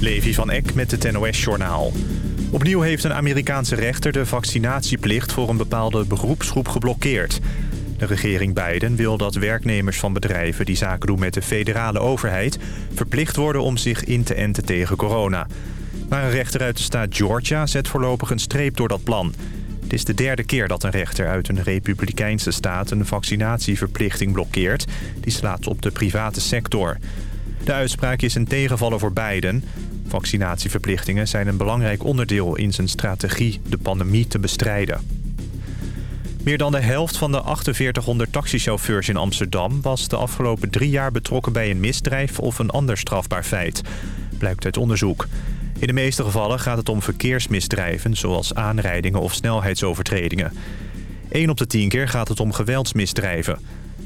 Levi van Eck met het NOS-journaal. Opnieuw heeft een Amerikaanse rechter de vaccinatieplicht voor een bepaalde beroepsgroep geblokkeerd. De regering Biden wil dat werknemers van bedrijven die zaken doen met de federale overheid... verplicht worden om zich in te enten tegen corona. Maar een rechter uit de staat Georgia zet voorlopig een streep door dat plan. Het is de derde keer dat een rechter uit een republikeinse staat een vaccinatieverplichting blokkeert. Die slaat op de private sector. De uitspraak is een tegenvaller voor Biden. Vaccinatieverplichtingen zijn een belangrijk onderdeel in zijn strategie de pandemie te bestrijden. Meer dan de helft van de 4800 taxichauffeurs in Amsterdam... was de afgelopen drie jaar betrokken bij een misdrijf of een ander strafbaar feit. Blijkt uit onderzoek. In de meeste gevallen gaat het om verkeersmisdrijven... zoals aanrijdingen of snelheidsovertredingen. 1 op de 10 keer gaat het om geweldsmisdrijven.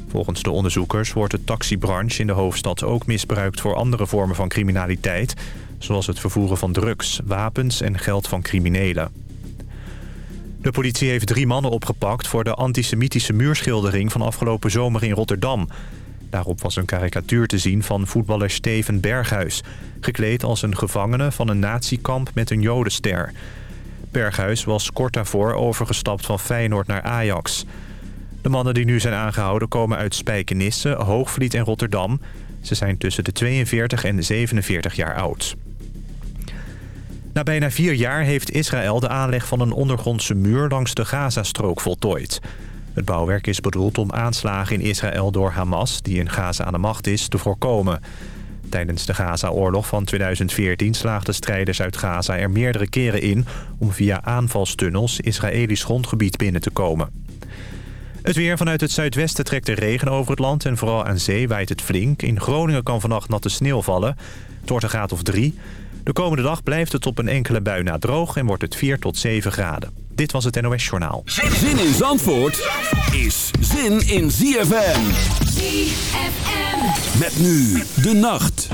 Volgens de onderzoekers wordt de taxibranche in de hoofdstad ook misbruikt... voor andere vormen van criminaliteit... zoals het vervoeren van drugs, wapens en geld van criminelen. De politie heeft drie mannen opgepakt voor de antisemitische muurschildering van afgelopen zomer in Rotterdam. Daarop was een karikatuur te zien van voetballer Steven Berghuis... gekleed als een gevangene van een natiekamp met een jodenster. Berghuis was kort daarvoor overgestapt van Feyenoord naar Ajax. De mannen die nu zijn aangehouden komen uit Spijkenisse, Hoogvliet en Rotterdam. Ze zijn tussen de 42 en 47 jaar oud. Na bijna vier jaar heeft Israël de aanleg van een ondergrondse muur langs de Gazastrook voltooid. Het bouwwerk is bedoeld om aanslagen in Israël door Hamas, die in Gaza aan de macht is, te voorkomen. Tijdens de Gaza-oorlog van 2014 slaagden strijders uit Gaza er meerdere keren in... om via aanvalstunnels Israëlisch grondgebied binnen te komen. Het weer vanuit het zuidwesten trekt de regen over het land... en vooral aan zee waait het flink. In Groningen kan vannacht natte sneeuw vallen. Het een graad of drie. De komende dag blijft het op een enkele bui na droog... en wordt het 4 tot 7 graden. Dit was het NOS Journaal. Zin in Zandvoort is zin in ZFM. ZFM. Met nu de nacht.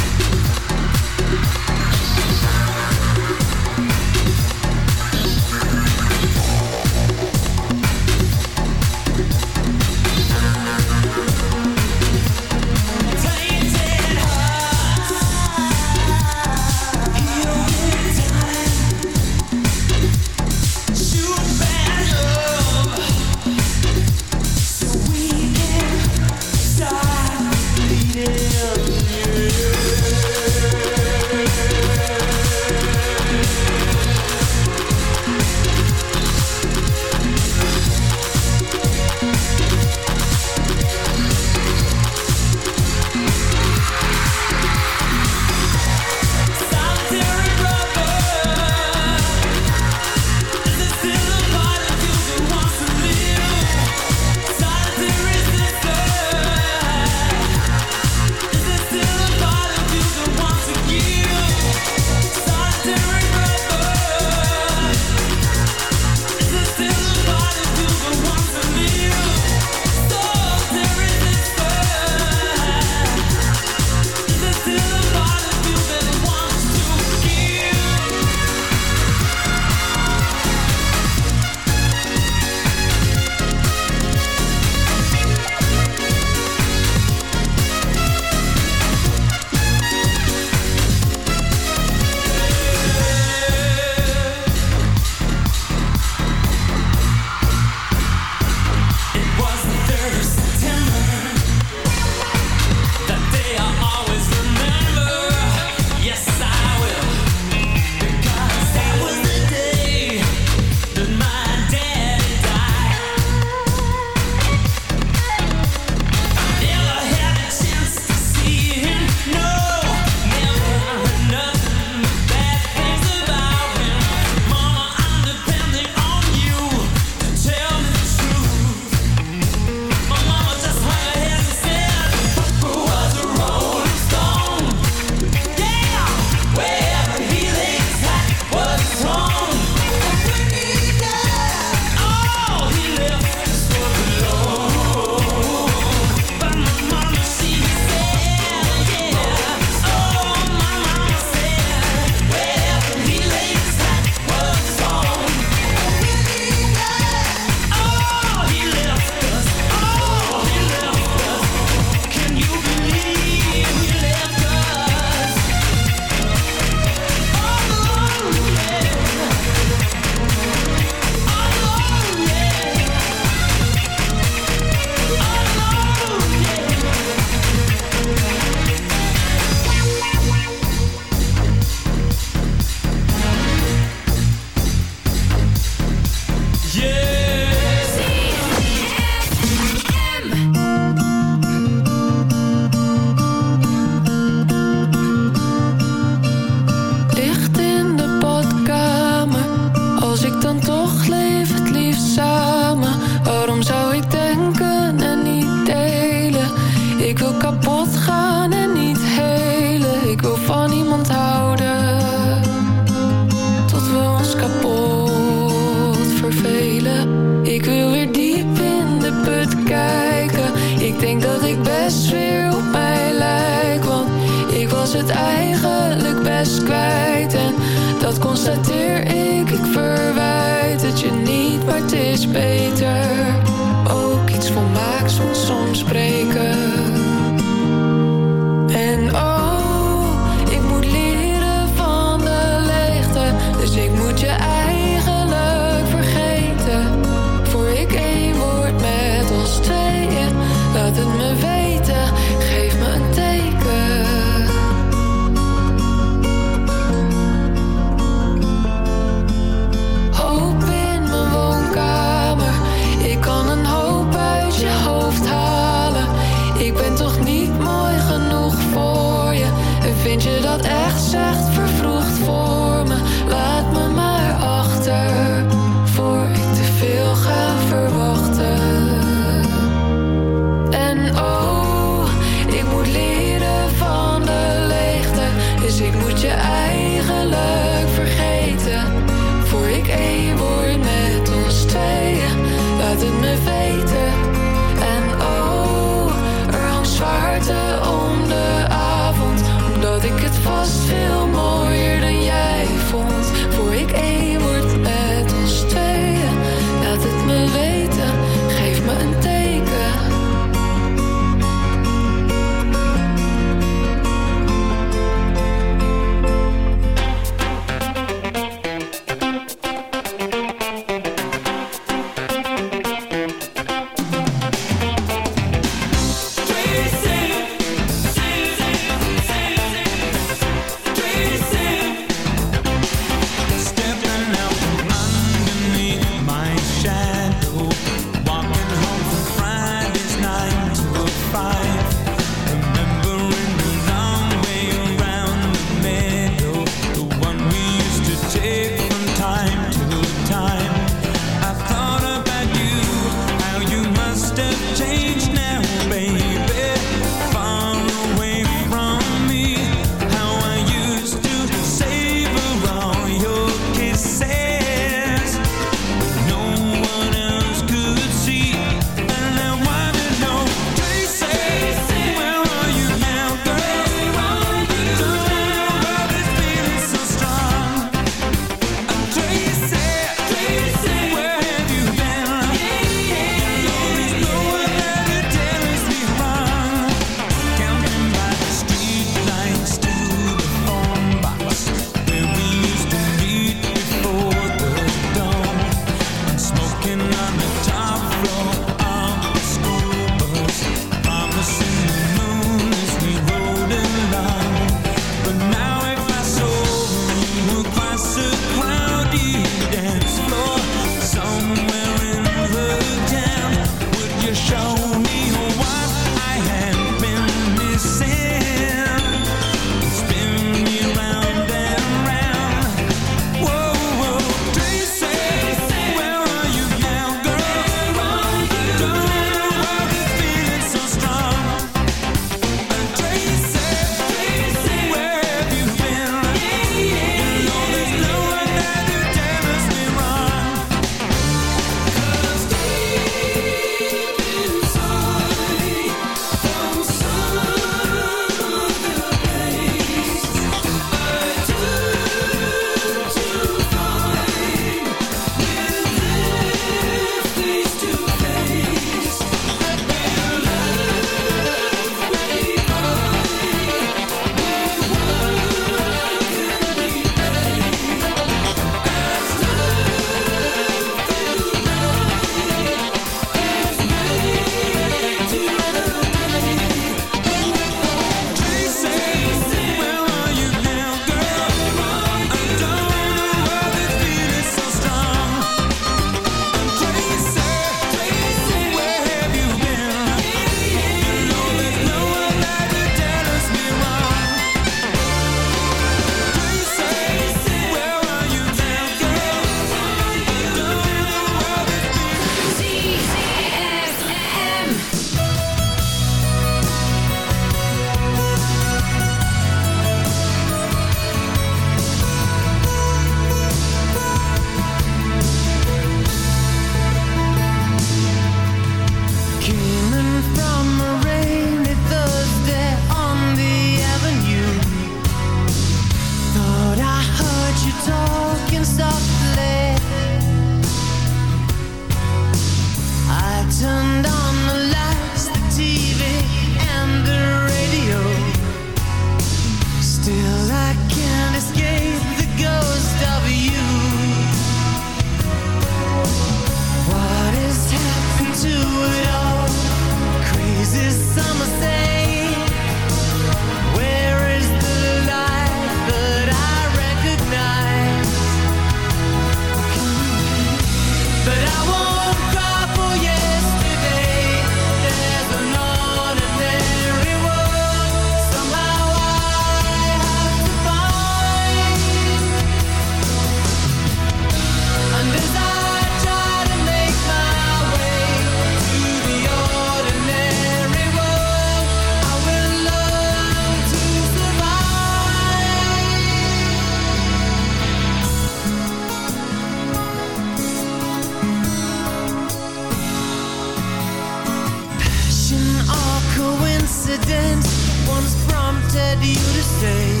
you to say.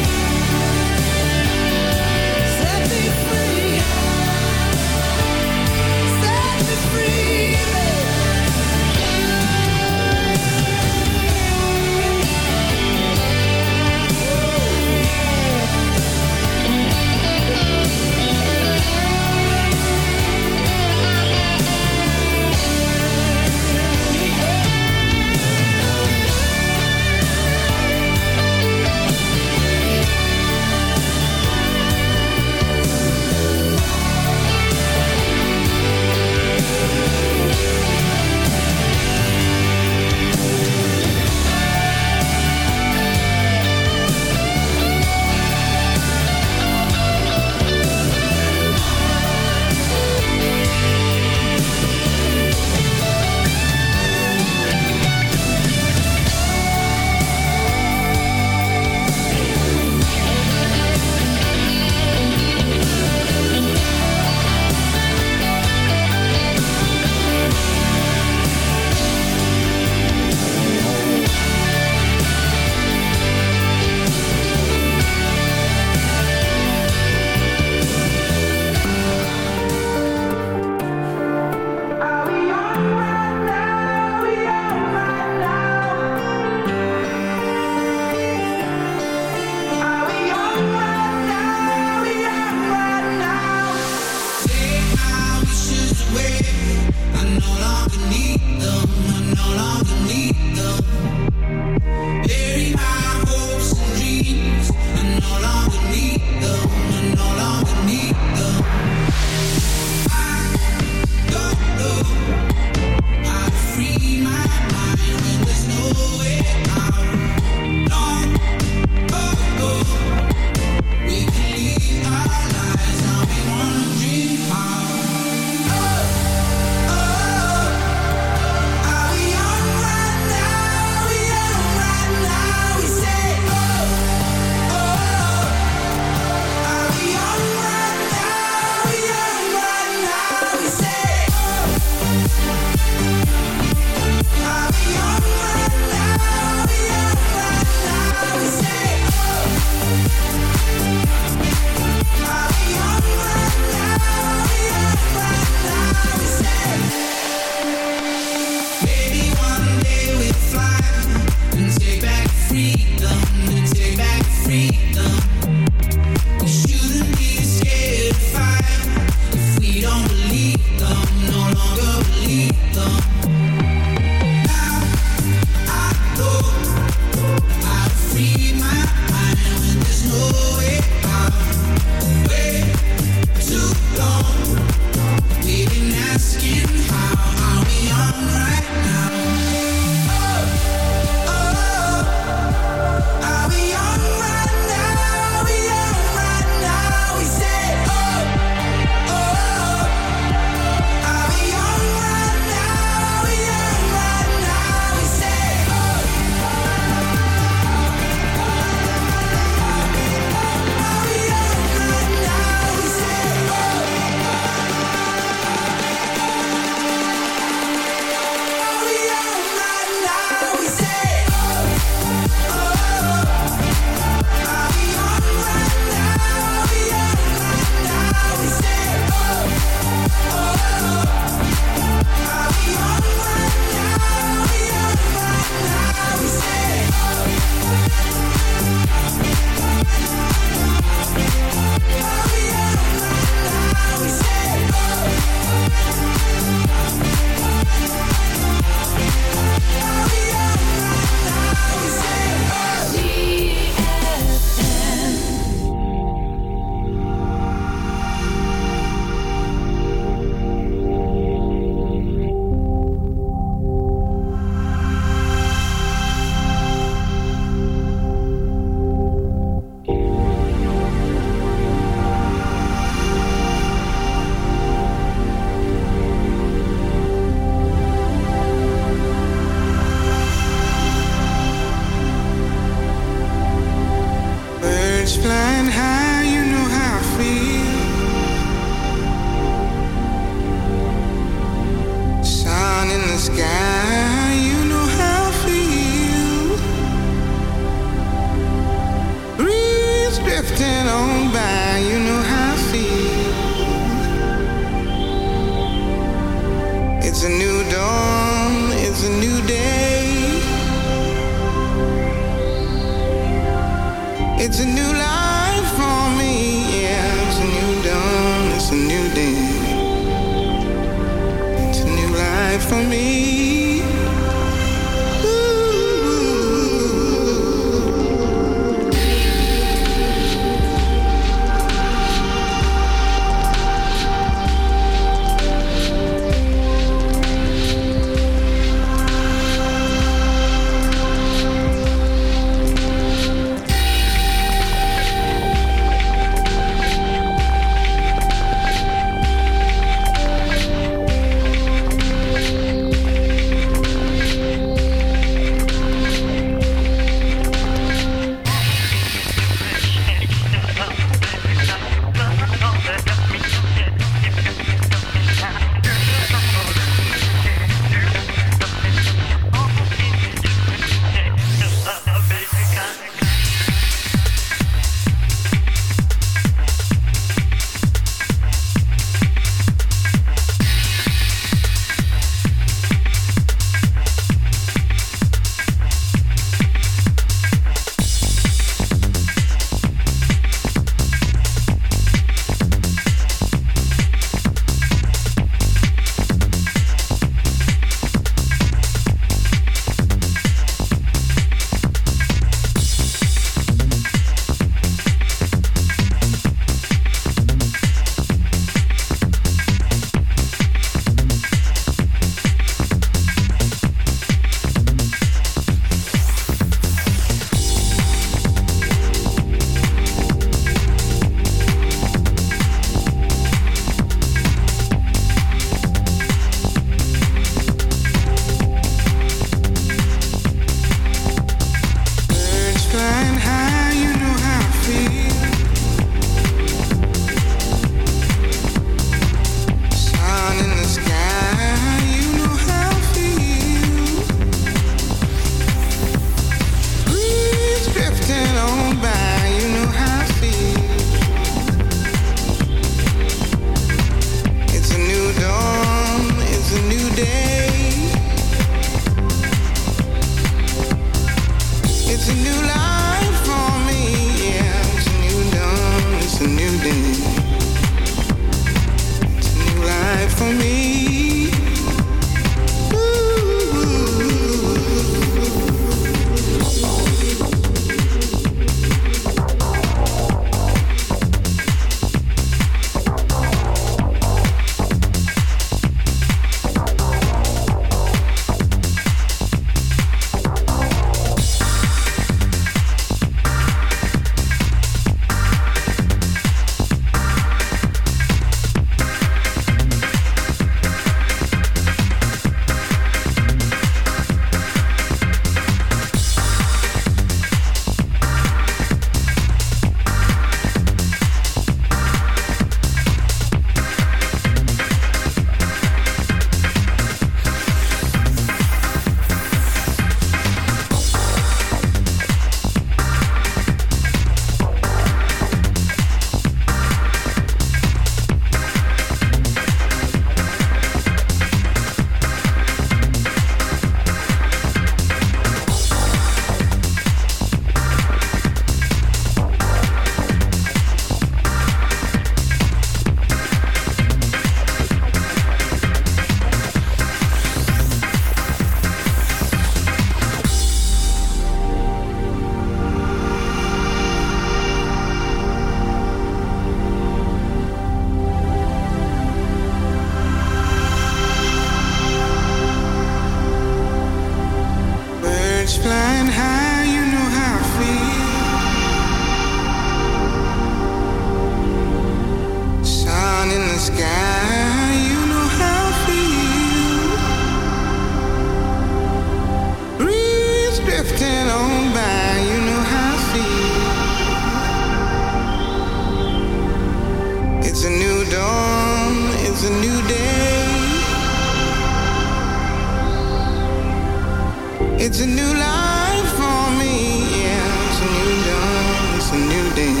It's a new life for me. Yeah, it's a new dawn. It's a new day.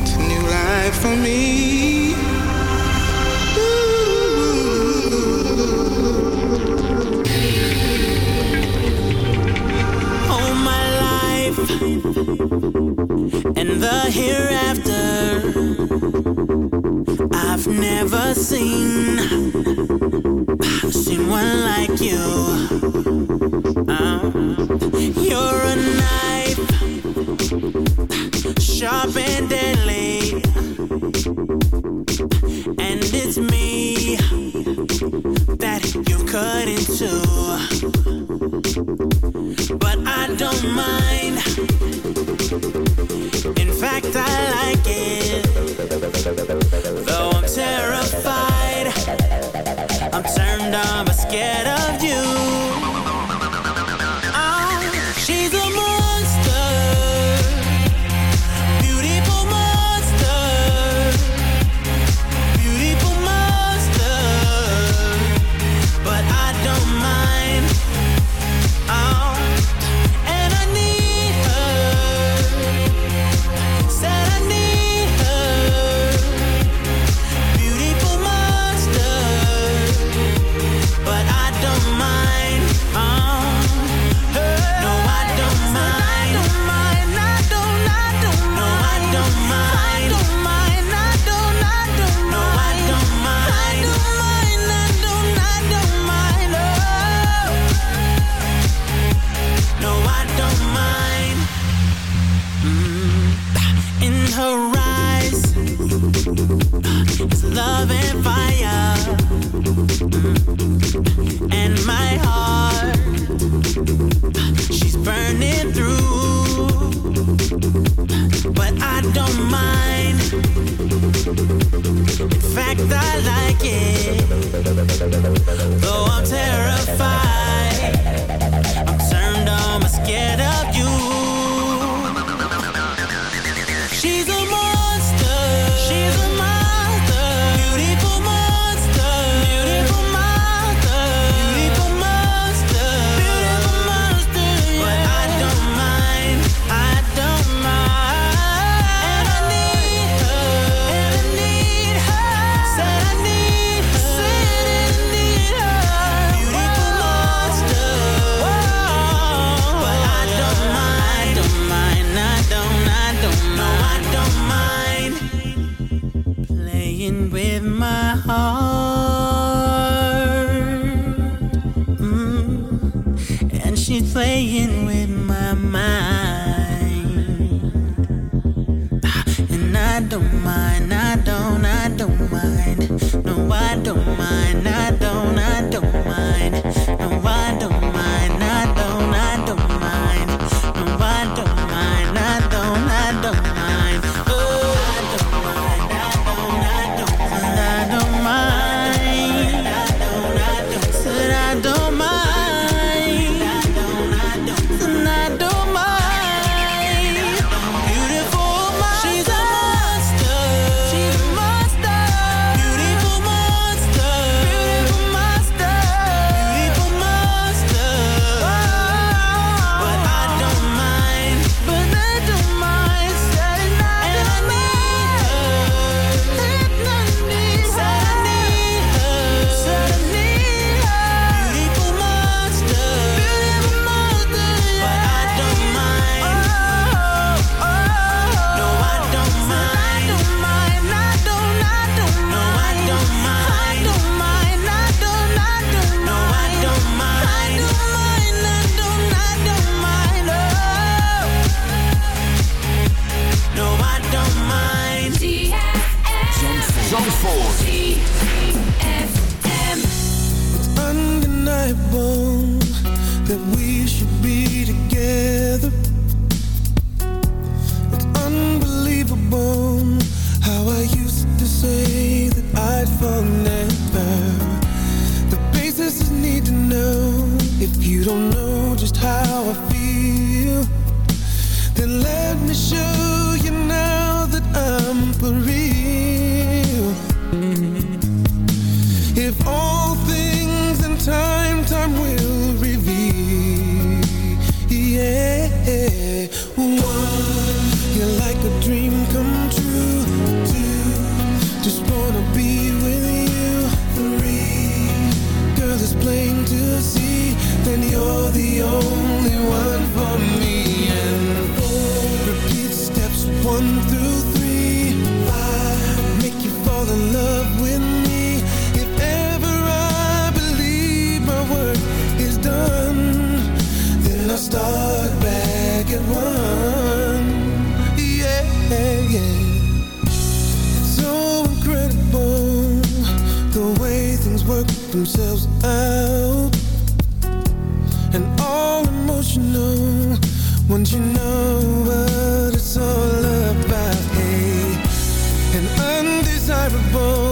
It's a new life for me. Ooh. My life and the hereafter. I've never seen one like you. Uh, you're a knife, sharp and deadly, and it's me that you cut into. But I don't mind. In fact, I like it, though I'm terrified get up. her eyes love and fire. And my heart, she's burning through. But I don't mind. In fact, I work themselves out. And all emotional Once you know what it's all about Hey, and undesirable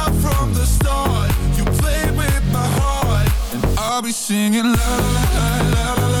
I'll be singing la la la la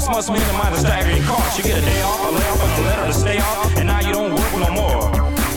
Boss must minimize the staggering cost. You get a day off, a layoff, a letter to stay off. And now you don't work no more.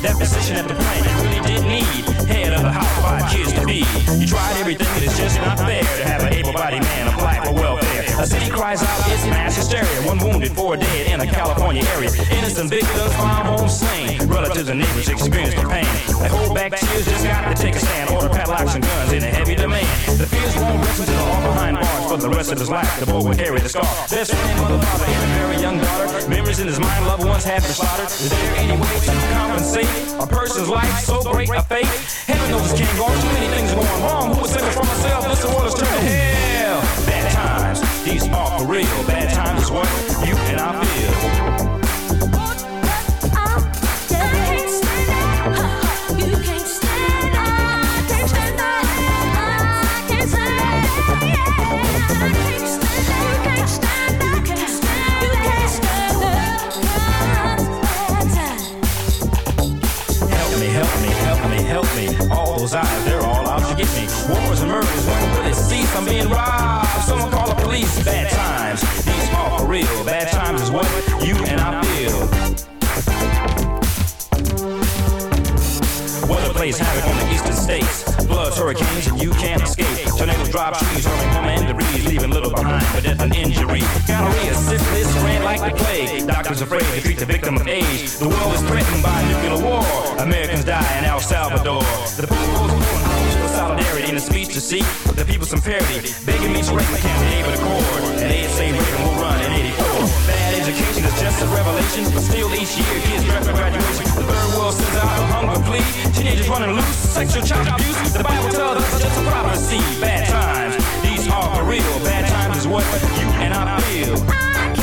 That position at the plant you really did need. Head of the house, five kids to be. You tried everything, and it's just not fair to have an able-bodied man apply for welfare. A city cries out, it's mass hysteria. One wounded, four dead in a California area. Innocent victims found home slain. Relatives and neighbors experience the pain. They hold back tears, just got to take a stand. Order padlocks and guns in a heavy demand. The fears won't rest until all behind bars for the rest of his life. The boy will carry the scar. Best friend, mother, father, and a very young daughter. Memories in his mind, loved ones have been slaughtered. Is there any way to compensate a person's life so great a fate? Heaven knows it can't go on. Too many things are going wrong. Who would save it from myself? This world is turning hell. Bad times, these are for real. Bad times trees, and debris, leaving little behind for death and injury. Gonorrhea, syphilis, ran like the plague. Doctors afraid to treat the victim of AIDS. The world is threatened by nuclear war. Americans die in El Salvador. The people's pouring calls for solidarity in a speech to seek the people some parity. Begging me to break my campaign with accord. And they say Reagan will run in 84. Bad education is just a revelation, but still each year kids draft for graduation. The third world sends out a hunger plea. Teenagers running loose, sexual child abuse. The Bible tells us it's just a prophecy. Bad times, are real. Bad times is what you and I feel. I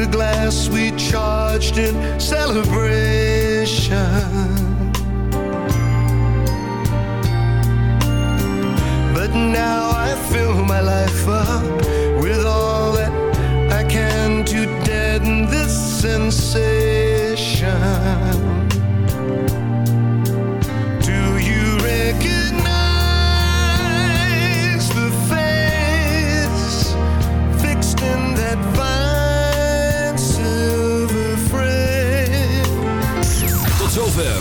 the glass we charged in celebration. But now I fill my life up